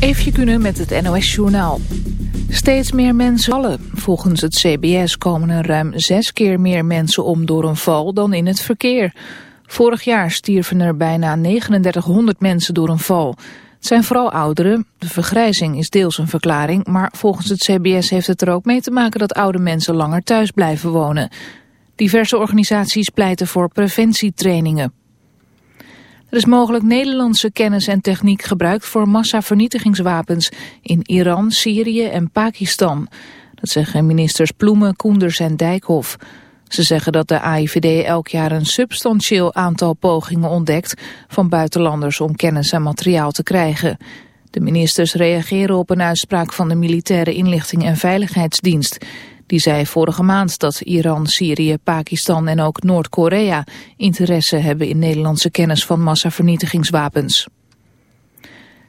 Eefje kunnen met het NOS Journaal. Steeds meer mensen vallen. Volgens het CBS komen er ruim zes keer meer mensen om door een val dan in het verkeer. Vorig jaar stierven er bijna 3900 mensen door een val. Het zijn vooral ouderen. De vergrijzing is deels een verklaring, maar volgens het CBS heeft het er ook mee te maken dat oude mensen langer thuis blijven wonen. Diverse organisaties pleiten voor preventietrainingen. Er is mogelijk Nederlandse kennis en techniek gebruikt voor massavernietigingswapens in Iran, Syrië en Pakistan. Dat zeggen ministers Ploemen, Koenders en Dijkhoff. Ze zeggen dat de AIVD elk jaar een substantieel aantal pogingen ontdekt van buitenlanders om kennis en materiaal te krijgen. De ministers reageren op een uitspraak van de Militaire Inlichting en Veiligheidsdienst. Die zei vorige maand dat Iran, Syrië, Pakistan en ook Noord-Korea interesse hebben in Nederlandse kennis van massavernietigingswapens.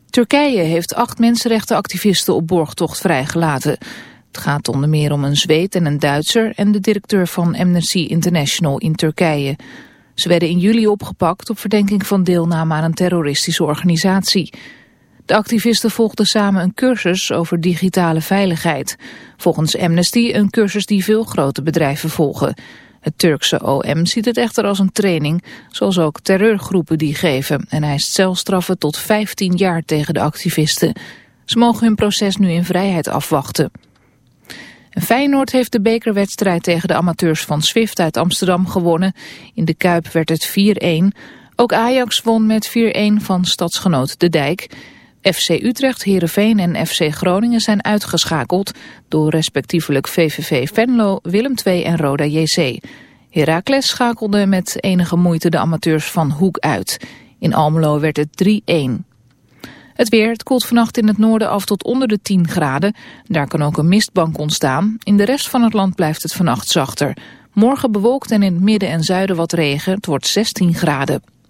Turkije heeft acht mensenrechtenactivisten op borgtocht vrijgelaten. Het gaat onder meer om een Zweed en een Duitser en de directeur van Amnesty International in Turkije. Ze werden in juli opgepakt op verdenking van deelname aan een terroristische organisatie. De activisten volgden samen een cursus over digitale veiligheid. Volgens Amnesty een cursus die veel grote bedrijven volgen. Het Turkse OM ziet het echter als een training, zoals ook terreurgroepen die geven. En eist celstraffen tot 15 jaar tegen de activisten. Ze mogen hun proces nu in vrijheid afwachten. Feyenoord heeft de bekerwedstrijd tegen de amateurs van Swift uit Amsterdam gewonnen. In de Kuip werd het 4-1. Ook Ajax won met 4-1 van stadsgenoot De Dijk. FC Utrecht, Heerenveen en FC Groningen zijn uitgeschakeld door respectievelijk VVV Venlo, Willem II en Roda JC. Heracles schakelde met enige moeite de amateurs van Hoek uit. In Almelo werd het 3-1. Het weer, het koelt vannacht in het noorden af tot onder de 10 graden. Daar kan ook een mistbank ontstaan. In de rest van het land blijft het vannacht zachter. Morgen bewolkt en in het midden en zuiden wat regen. Het wordt 16 graden.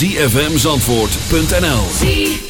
www.zfmzandvoort.nl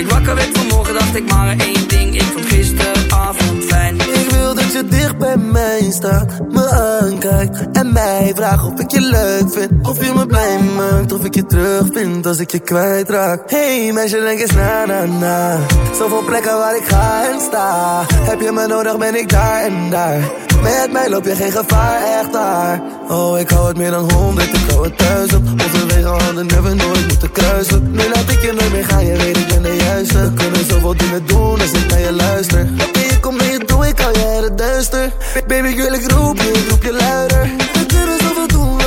Ik wakker werd vanmorgen, dacht ik maar één ding. Ik vond gisteravond fijn. Ik wil dat je dicht bij mij staat, me aankijkt en mij vraagt of ik je leuk vind. Of je me blij maakt, of ik je terug vind als ik je kwijtraak. Hey meisje, denk eens na, na, na. Zoveel plekken waar ik ga en sta. Heb je me nodig, ben ik daar en daar. Met mij loop je geen gevaar, echt daar. Oh, ik hou het meer dan honderd, ik hou het duizend. Onze wegen hadden never nooit moeten kruisen. Nu laat ik je nooit meer gaan, je weet ik ben de juiste. We kunnen zoveel dingen doen als ik naar je luister. Oké, ik kom mee, doe ik al je het duister. Baby, ik wil ik roep je, roep je luider.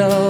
So.